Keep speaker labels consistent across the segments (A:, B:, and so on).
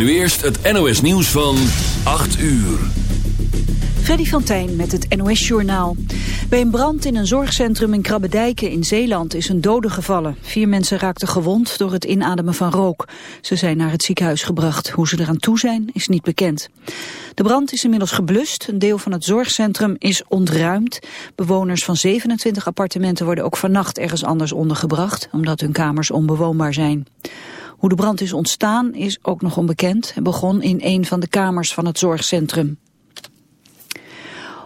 A: Nu eerst het NOS nieuws van 8 uur.
B: Freddy van Tijn met het NOS-journaal. Bij een brand in een zorgcentrum in Krabbedijken in Zeeland is een dode gevallen. Vier mensen raakten gewond door het inademen van rook. Ze zijn naar het ziekenhuis gebracht. Hoe ze eraan toe zijn is niet bekend. De brand is inmiddels geblust. Een deel van het zorgcentrum is ontruimd. Bewoners van 27 appartementen worden ook vannacht ergens anders ondergebracht... omdat hun kamers onbewoonbaar zijn. Hoe de brand is ontstaan is ook nog onbekend en begon in een van de kamers van het zorgcentrum.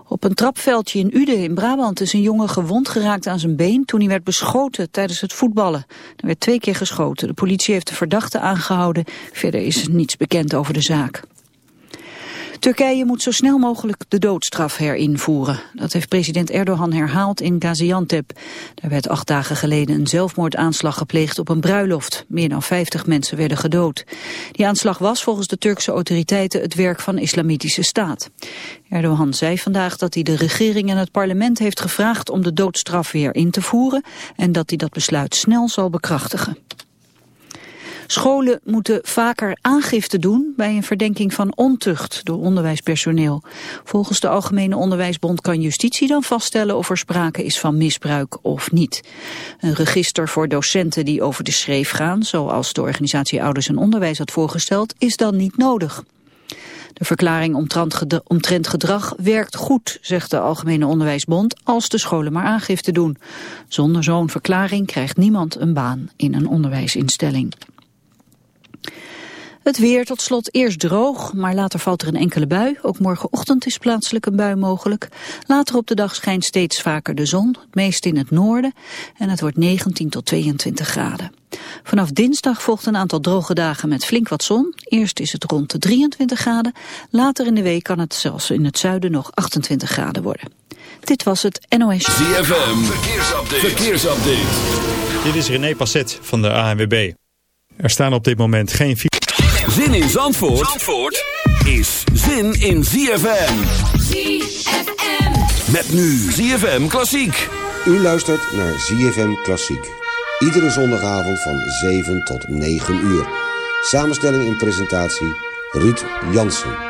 B: Op een trapveldje in Uden in Brabant is een jongen gewond geraakt aan zijn been toen hij werd beschoten tijdens het voetballen. Er werd twee keer geschoten. De politie heeft de verdachte aangehouden. Verder is niets bekend over de zaak. Turkije moet zo snel mogelijk de doodstraf herinvoeren. Dat heeft president Erdogan herhaald in Gaziantep. Daar werd acht dagen geleden een zelfmoordaanslag gepleegd op een bruiloft. Meer dan 50 mensen werden gedood. Die aanslag was volgens de Turkse autoriteiten het werk van islamitische staat. Erdogan zei vandaag dat hij de regering en het parlement heeft gevraagd om de doodstraf weer in te voeren en dat hij dat besluit snel zal bekrachtigen. Scholen moeten vaker aangifte doen bij een verdenking van ontucht door onderwijspersoneel. Volgens de Algemene Onderwijsbond kan justitie dan vaststellen of er sprake is van misbruik of niet. Een register voor docenten die over de schreef gaan, zoals de organisatie Ouders en Onderwijs had voorgesteld, is dan niet nodig. De verklaring omtrent gedrag werkt goed, zegt de Algemene Onderwijsbond, als de scholen maar aangifte doen. Zonder zo'n verklaring krijgt niemand een baan in een onderwijsinstelling. Het weer tot slot eerst droog, maar later valt er een enkele bui. Ook morgenochtend is plaatselijk een bui mogelijk. Later op de dag schijnt steeds vaker de zon, het meest in het noorden. En het wordt 19 tot 22 graden. Vanaf dinsdag volgt een aantal droge dagen met flink wat zon. Eerst is het rond de 23 graden. Later in de week kan het zelfs in het zuiden nog 28 graden worden. Dit was het NOS.
A: ZFM, verkeersupdate. verkeersupdate.
C: Dit is René Passet van de ANWB. Er staan op dit moment geen...
A: Zin in Zandvoort, Zandvoort is zin in ZFM.
D: ZFM.
A: Met nu ZFM Klassiek.
E: U luistert naar ZFM Klassiek. Iedere zondagavond van 7 tot 9 uur. Samenstelling en presentatie Ruud Jansen.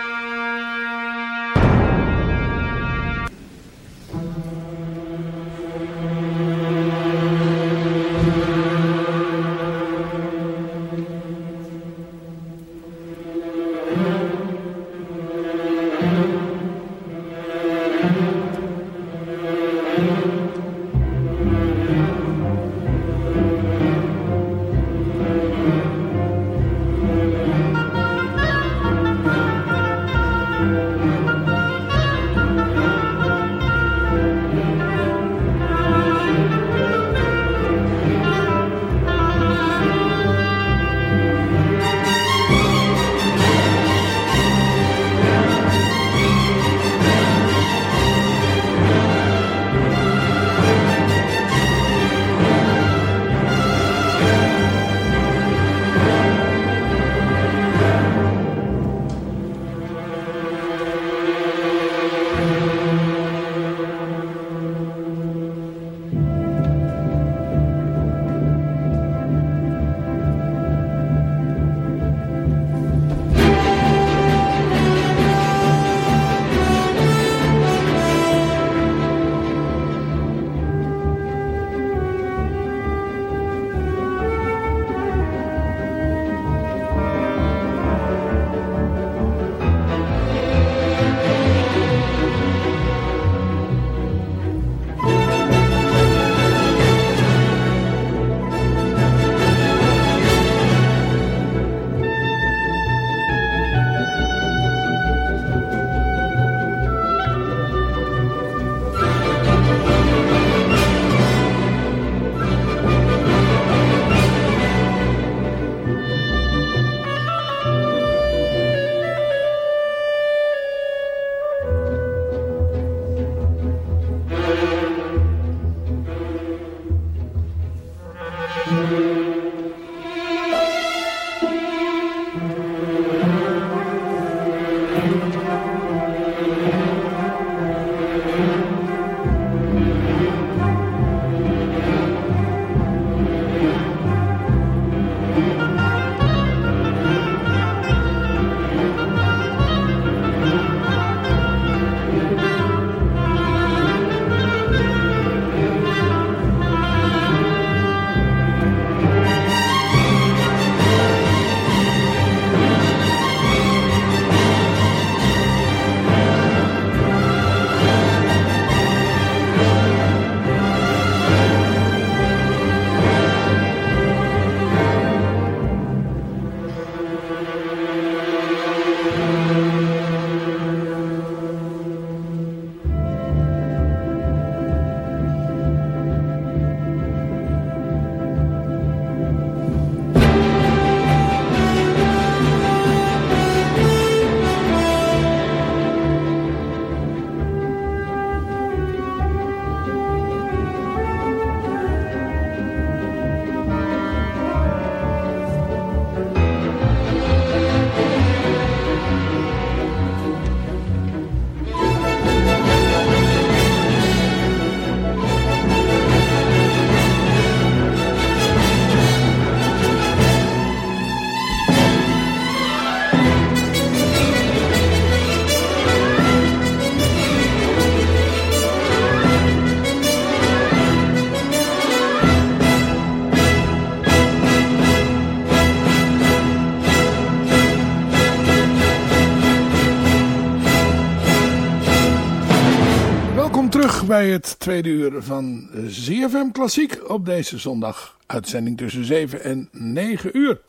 D: Bij het tweede uur van ZFM Klassiek op deze zondag. Uitzending tussen 7 en 9 uur.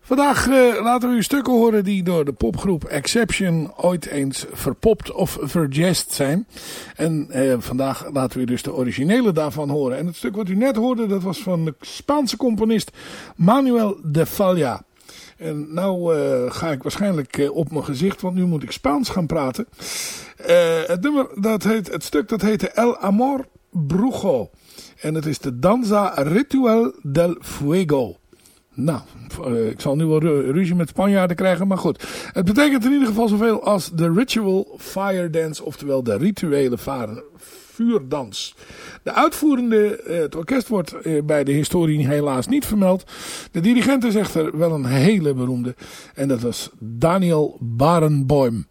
D: Vandaag uh, laten we u stukken horen die door de popgroep Exception ooit eens verpopt of verjest zijn. En uh, vandaag laten we u dus de originele daarvan horen. En het stuk wat u net hoorde, dat was van de Spaanse componist Manuel de Falla. En nou uh, ga ik waarschijnlijk op mijn gezicht, want nu moet ik Spaans gaan praten. Het nummer, dat heet, het stuk dat heette El Amor Brujo. En het is de Danza Ritual del Fuego. Nou, eh, ik zal nu wel ruzie met Spanjaarden krijgen, maar goed. Het betekent in ieder geval zoveel als de Ritual Fire Dance, oftewel de rituele vuurdans. De uitvoerende, eh, het orkest wordt eh, bij de historie helaas niet vermeld. De dirigent is echter wel een hele beroemde. En dat was Daniel Barenboim.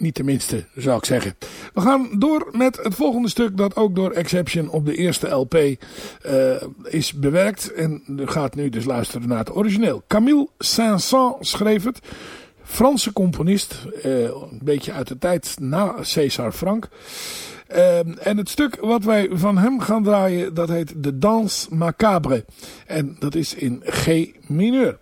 D: Niet tenminste, zou ik zeggen. We gaan door met het volgende stuk dat ook door Exception op de eerste LP eh, is bewerkt. En gaat nu dus luisteren naar het origineel. Camille Saint-Saëns schreef het. Franse componist, uh, een beetje uit de tijd na César Franck. Uh, en het stuk wat wij van hem gaan draaien, dat heet De Danse Macabre. En dat is in G mineur.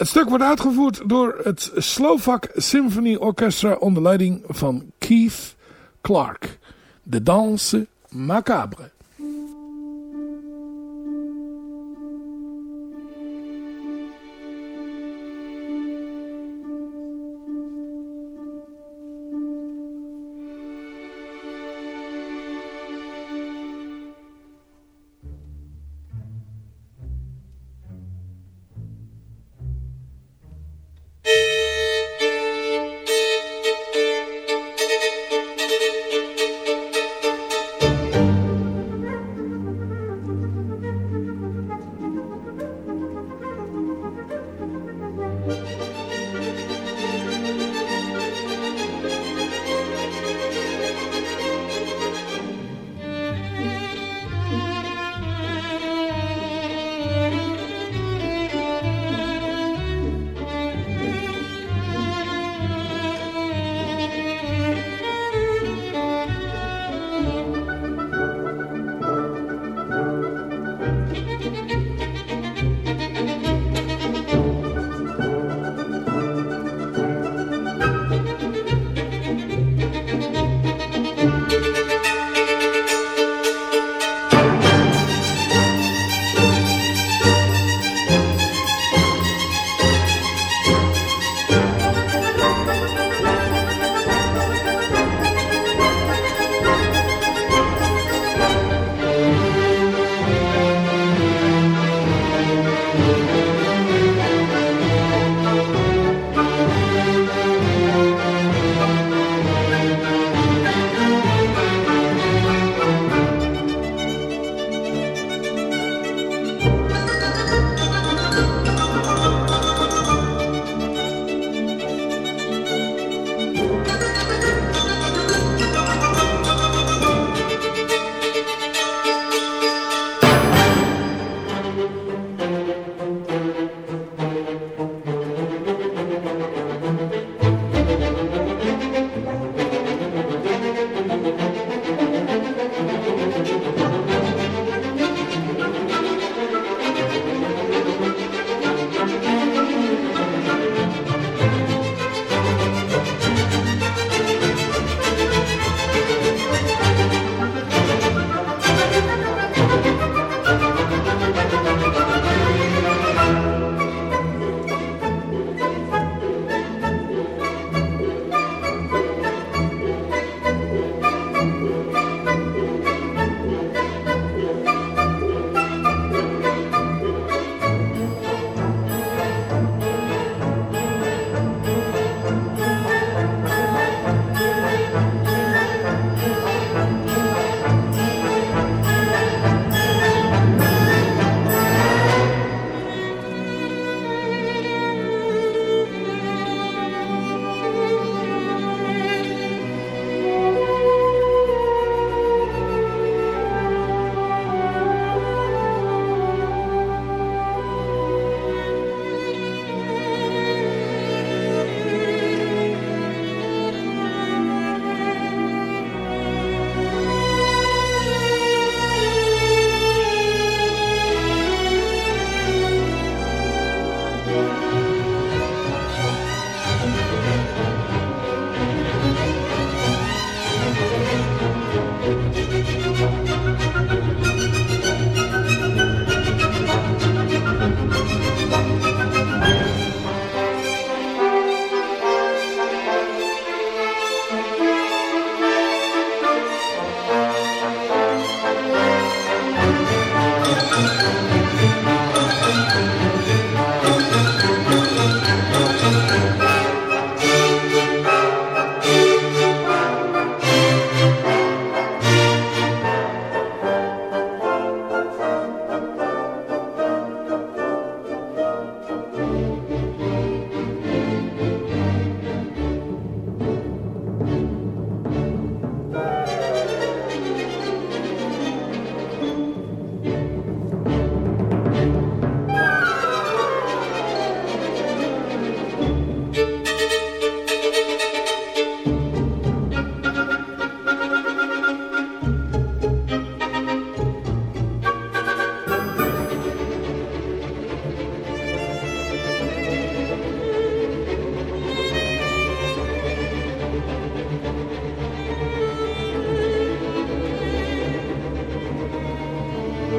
D: Het stuk wordt uitgevoerd door het Slovak Symphony Orchestra onder leiding van Keith Clark. De danse macabre.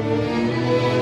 D: Thank.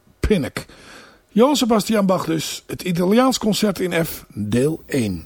D: Pinnock. Sebastian Bach dus, het Italiaans concert in F, deel 1.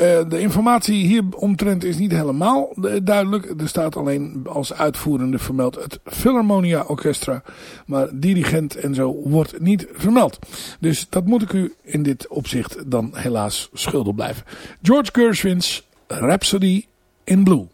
D: Uh, de informatie hier omtrent is niet helemaal duidelijk. Er staat alleen als uitvoerende vermeld het Philharmonia Orchestra. Maar dirigent en zo wordt niet vermeld. Dus dat moet ik u in dit opzicht dan helaas schuldig blijven. George Gershwin's Rhapsody in Blue.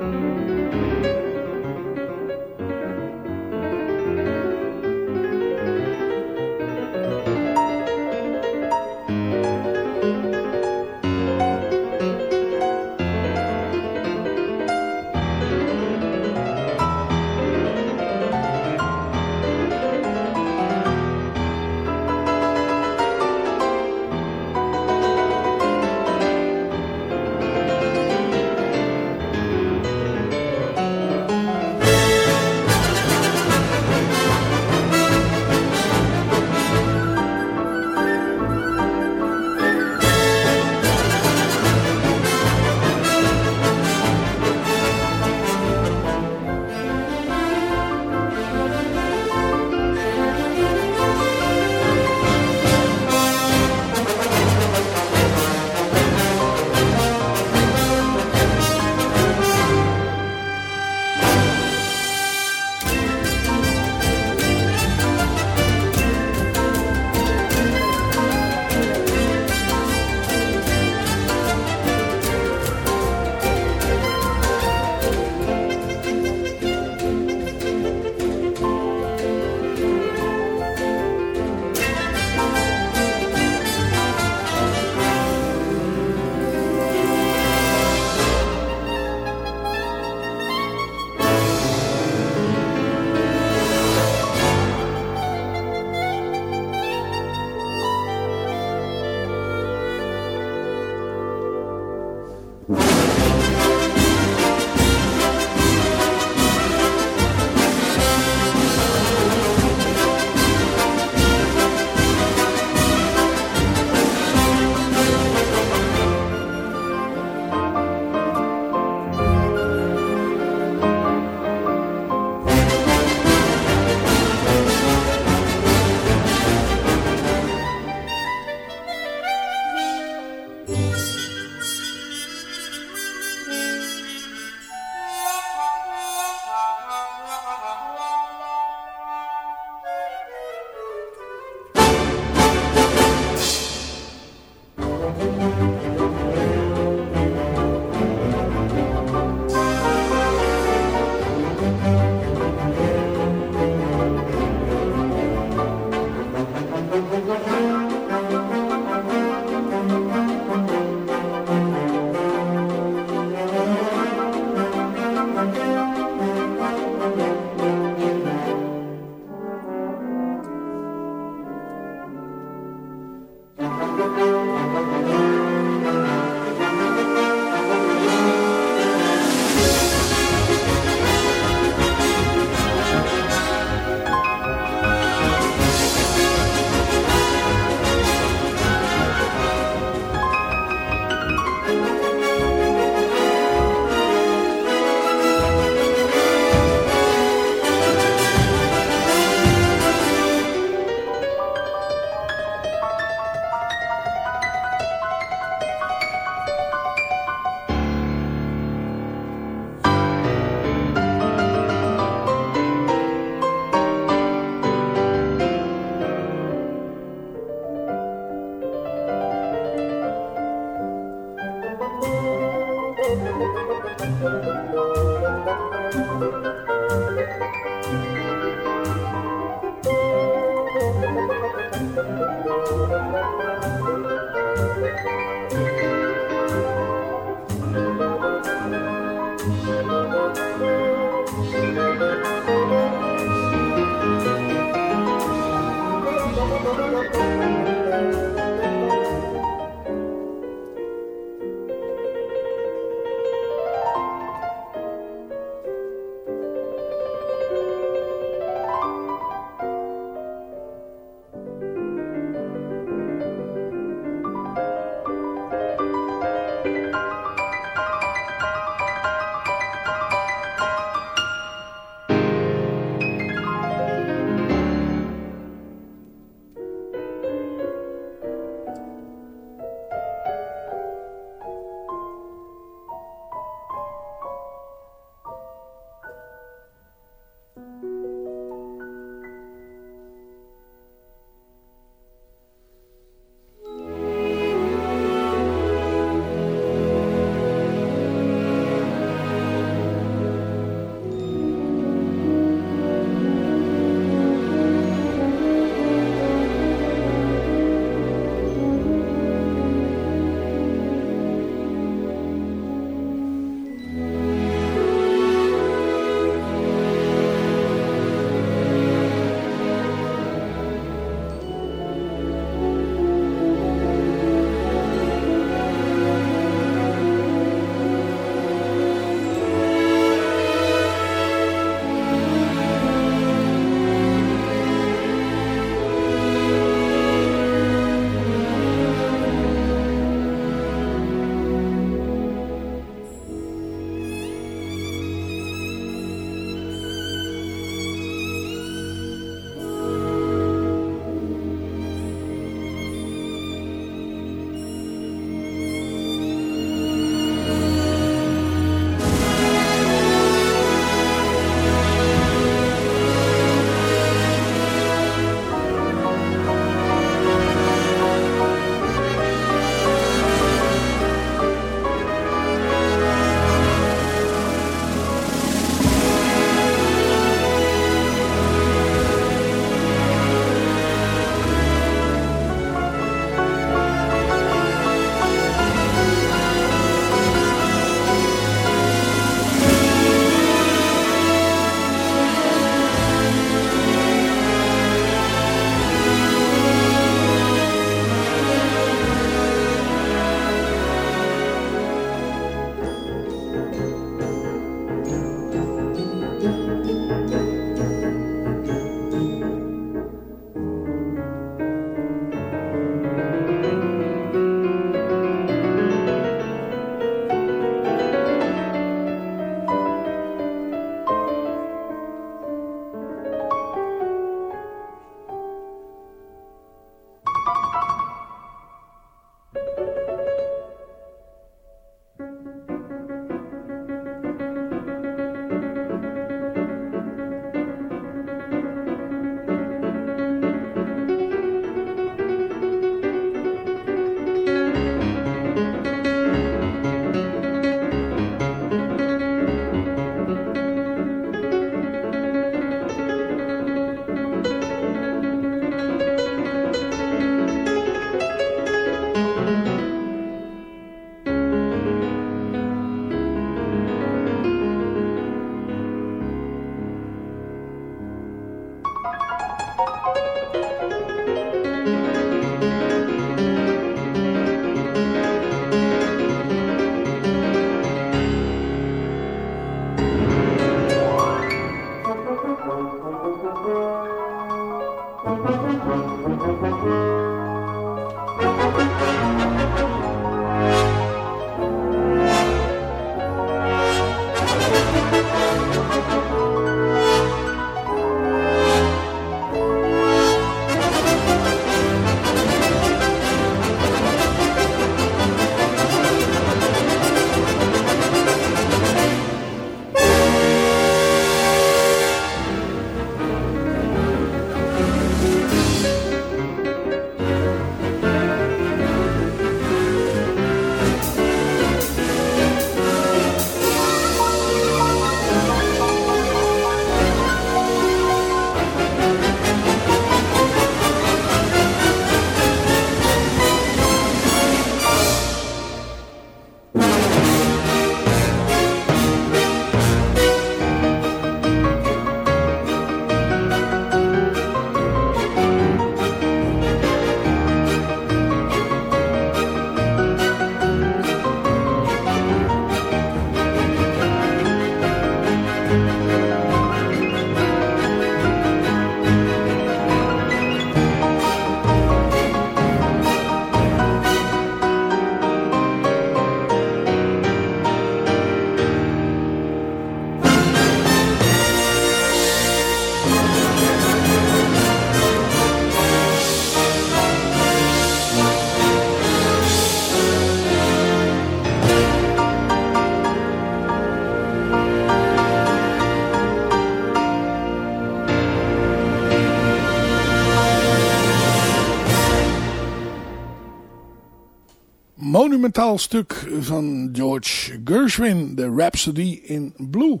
D: Monumentaal stuk van George Gershwin, de Rhapsody in Blue.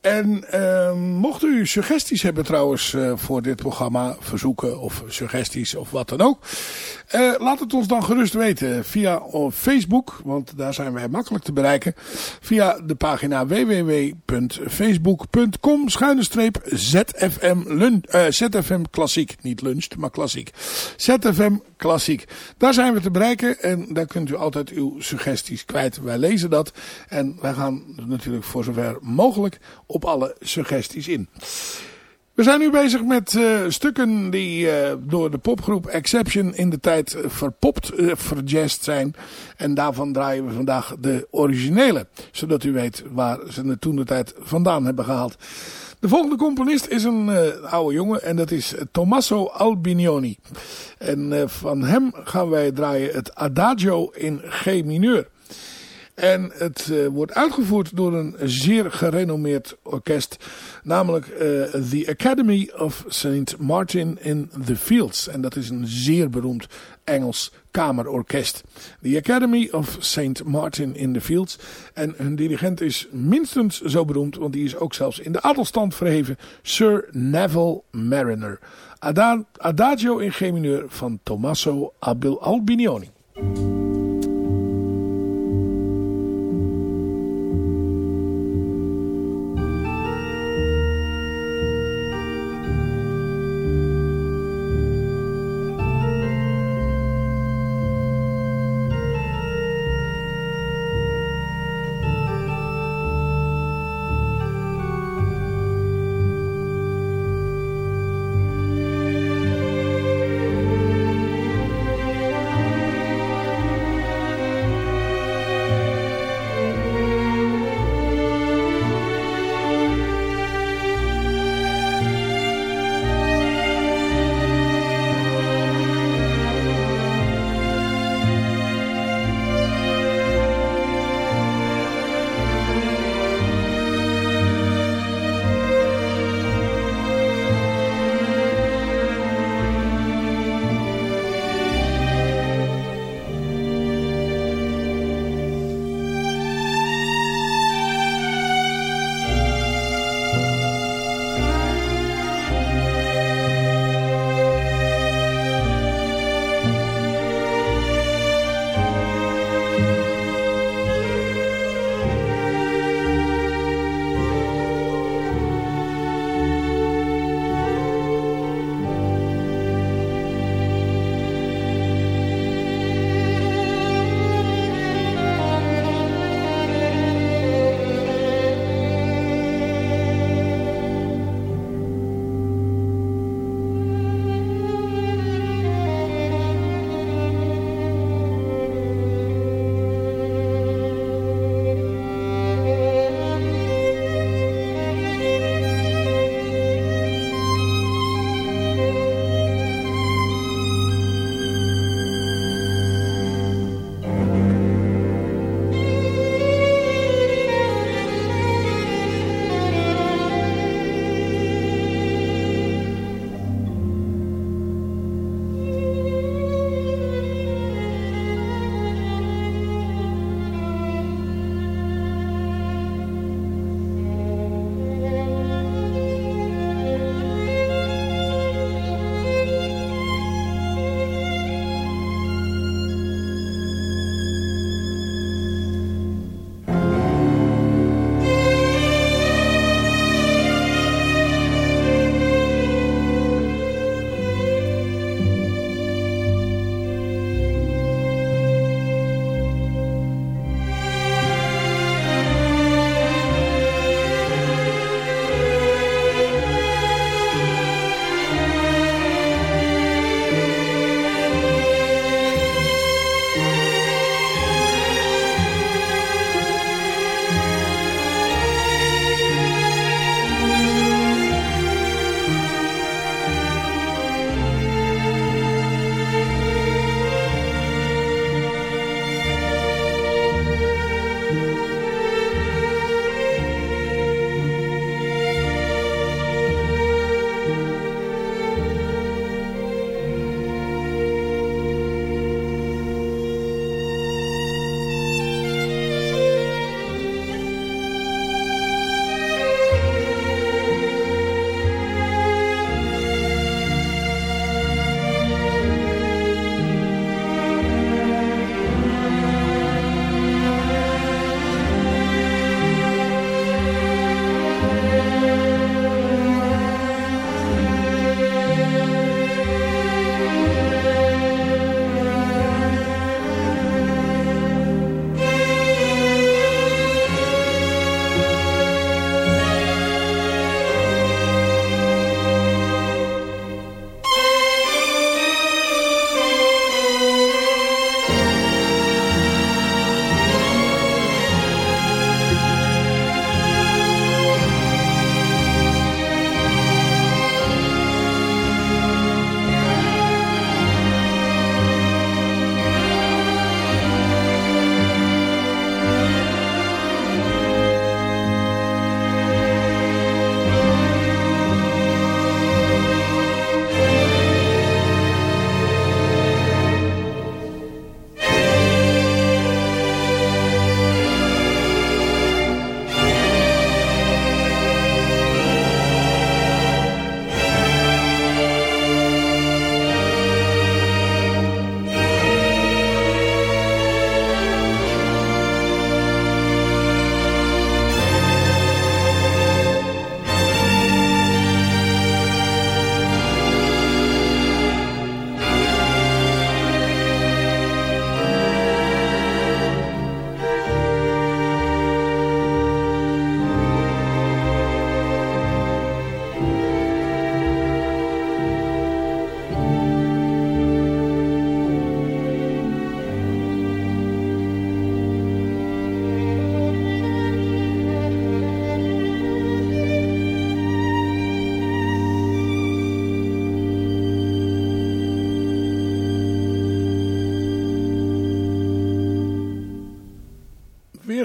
D: En uh, mocht u suggesties hebben trouwens uh, voor dit programma, verzoeken of suggesties of wat dan ook. Uh, laat het ons dan gerust weten via Facebook, want daar zijn wij makkelijk te bereiken. Via de pagina www.facebook.com ZFM, ZFM Klassiek. Niet lunch, maar klassiek. ZFM Klassiek. Daar zijn we te bereiken en daar kunt u altijd uw suggesties kwijt. Wij lezen dat en wij gaan natuurlijk voor zover mogelijk op alle suggesties in. We zijn nu bezig met uh, stukken die uh, door de popgroep Exception in de tijd verpopt, uh, zijn. En daarvan draaien we vandaag de originele. Zodat u weet waar ze het toen de tijd vandaan hebben gehaald. De volgende componist is een oude jongen en dat is Tommaso Albinioni. En van hem gaan wij draaien het Adagio in G mineur. En het uh, wordt uitgevoerd door een zeer gerenommeerd orkest. Namelijk uh, The Academy of St. Martin in the Fields. En dat is een zeer beroemd Engels kamerorkest. The Academy of St. Martin in the Fields. En hun dirigent is minstens zo beroemd, want die is ook zelfs in de adelstand verheven. Sir Neville Mariner. Adagio in G mineur van Tommaso Albinioni.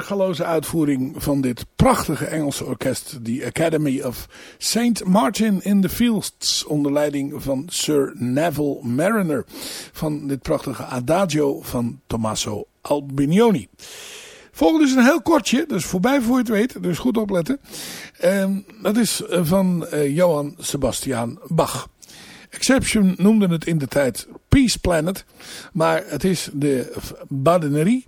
D: Weergaloze uitvoering van dit prachtige Engelse orkest, the Academy of St. Martin in the Fields, onder leiding van Sir Neville Mariner, van dit prachtige Adagio van Tommaso Albinioni. Volgende is een heel kortje, dus voorbij voor je het weet, dus goed opletten. Um, dat is van uh, Johann Sebastian Bach. Exception noemde het in de tijd Peace Planet, maar het is de Badenerie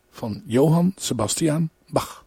D: van Johann Sebastian Bach.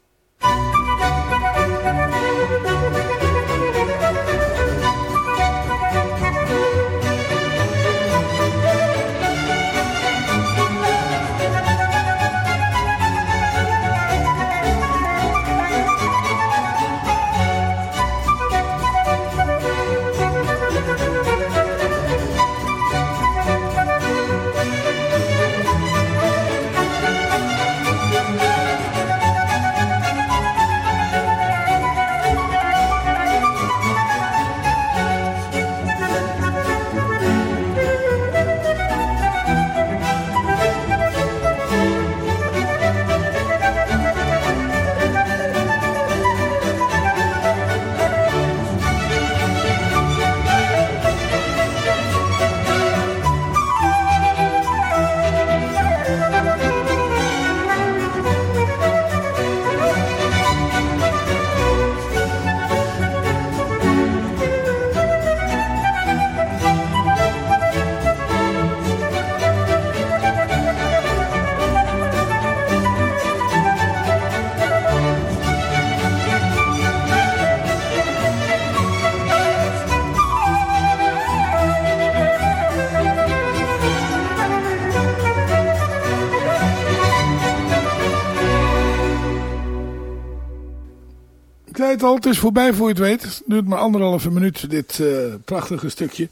D: Het al, het is voorbij voor je het weet. Het duurt maar anderhalve minuut dit uh, prachtige stukje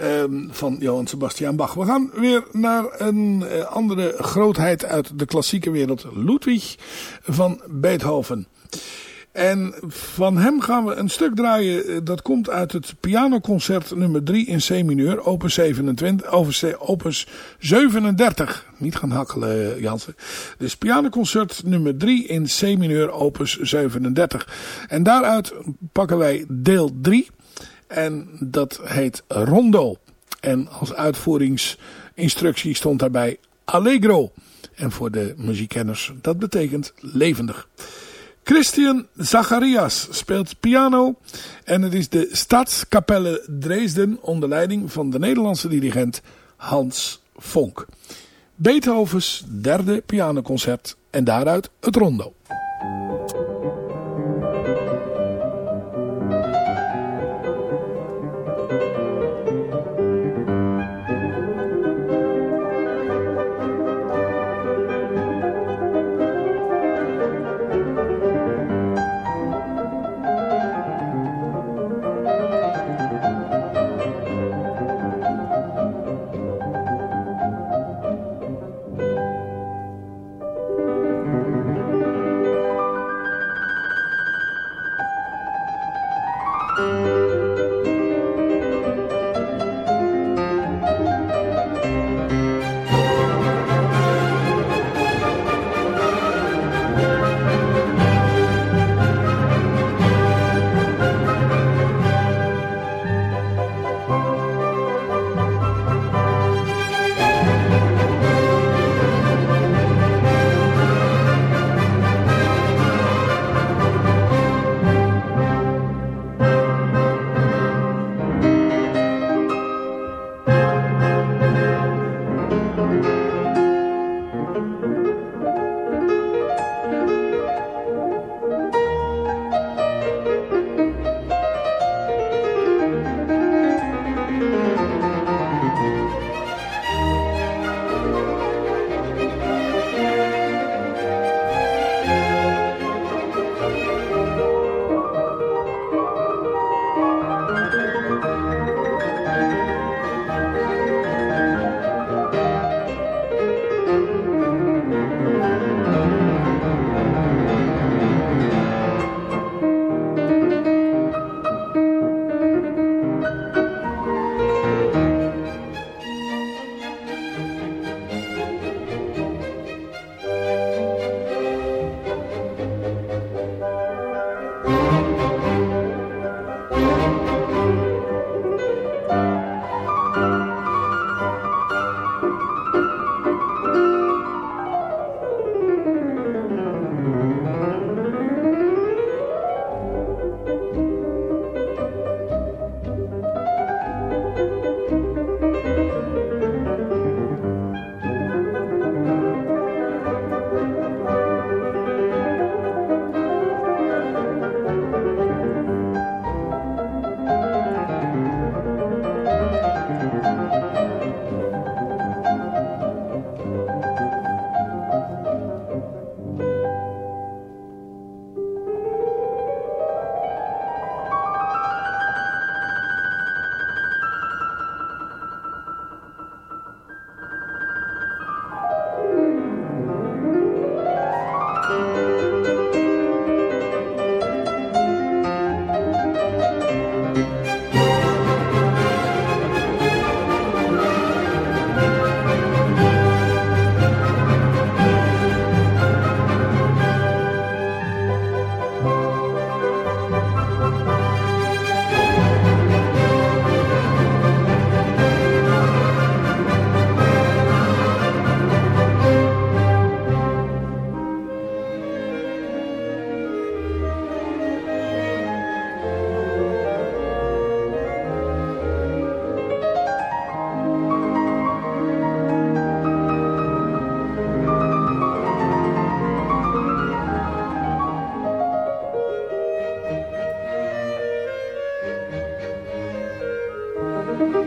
D: um, van Johann Sebastian Bach. We gaan weer naar een uh, andere grootheid uit de klassieke wereld. Ludwig van Beethoven. En van hem gaan we een stuk draaien. Eh, dat komt uit het pianoconcert nummer 3 in C-mineur. Opus, 27, opus 37. Niet gaan hakkelen eh, Jansen. Dus pianoconcert nummer 3 in C-mineur. Opus 37. En daaruit pakken wij deel 3. En dat heet Rondo. En als uitvoeringsinstructie stond daarbij Allegro. En voor de muziekkenners, dat betekent levendig. Christian Zacharias speelt piano en het is de Stadskapelle Dresden onder leiding van de Nederlandse dirigent Hans Vonk. Beethovens derde pianoconcert en daaruit het rondo.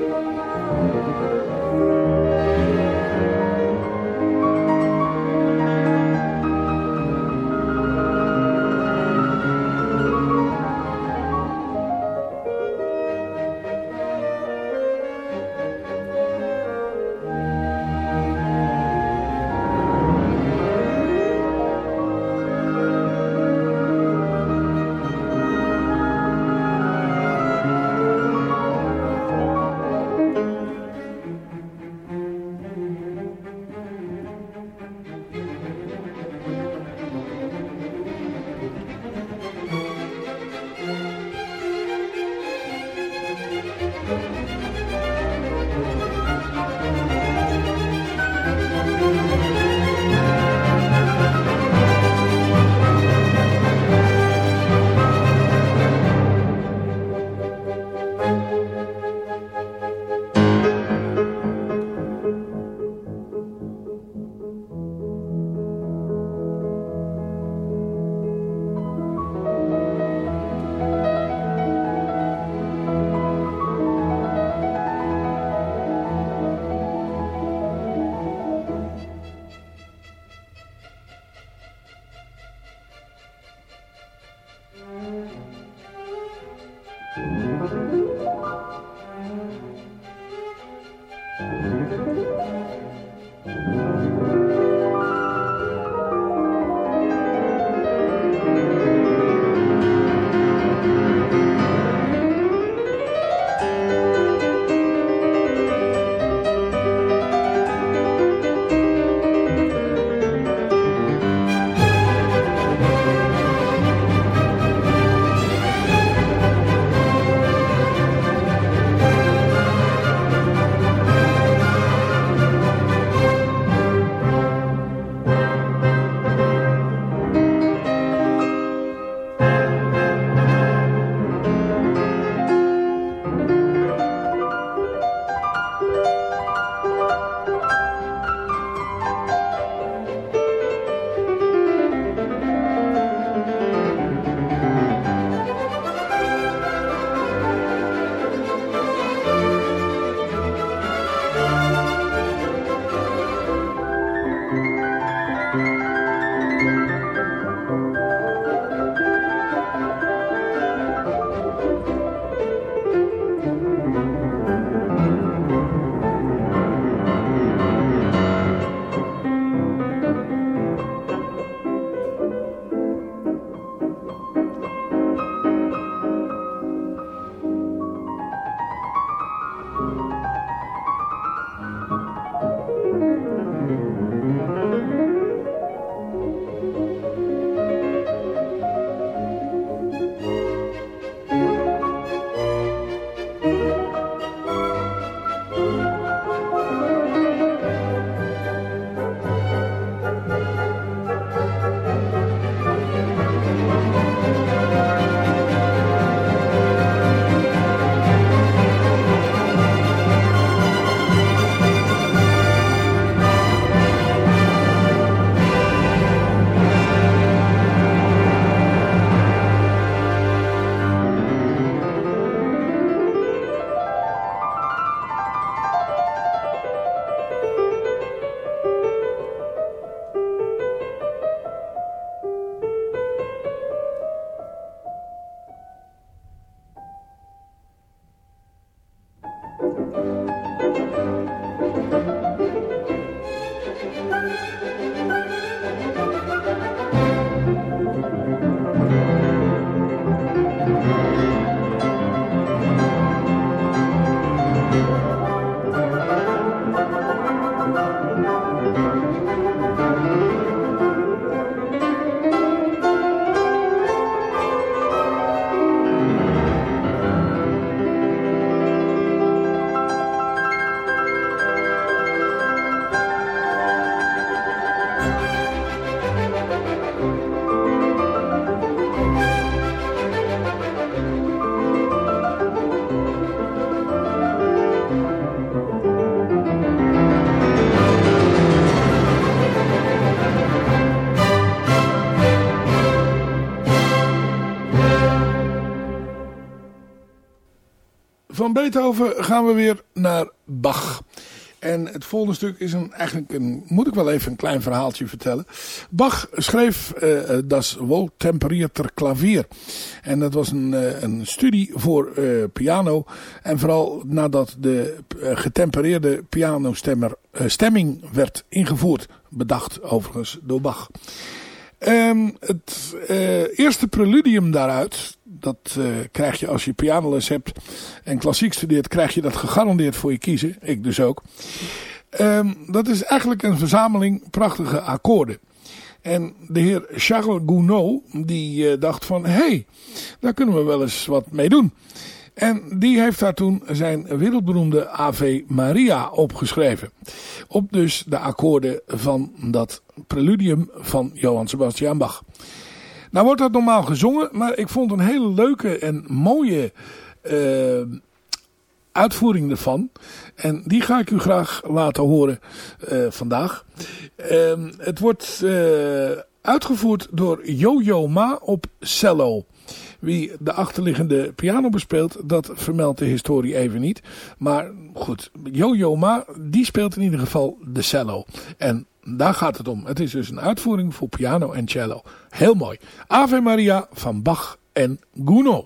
D: Música van Beethoven gaan we weer naar Bach. En het volgende stuk is een, eigenlijk een, moet ik wel even een klein verhaaltje vertellen. Bach schreef uh, Das Wohltemperierter Klavier. En dat was een, uh, een studie voor piano. En vooral nadat de getempereerde pianostemmer stemming werd ingevoerd. Bedacht overigens door Bach. Um, het uh, eerste preludium daaruit, dat uh, krijg je als je pianoles hebt en klassiek studeert, krijg je dat gegarandeerd voor je kiezen. Ik dus ook. Um, dat is eigenlijk een verzameling prachtige akkoorden. En de heer Charles Gounod, die uh, dacht van, hé, hey, daar kunnen we wel eens wat mee doen. En die heeft daar toen zijn wereldberoemde Ave Maria opgeschreven. Op dus de akkoorden van dat preludium van Johann Sebastian Bach. Nou wordt dat normaal gezongen, maar ik vond een hele leuke en mooie uh, uitvoering ervan. En die ga ik u graag laten horen uh, vandaag. Uh, het wordt uh, uitgevoerd door Yo-Yo Ma op cello. Wie de achterliggende piano bespeelt, dat vermeldt de historie even niet. Maar goed, Yo-Yo Ma, die speelt in ieder geval de cello. En daar gaat het om. Het is dus een uitvoering voor piano en cello. Heel mooi. Ave Maria van Bach en Gounod.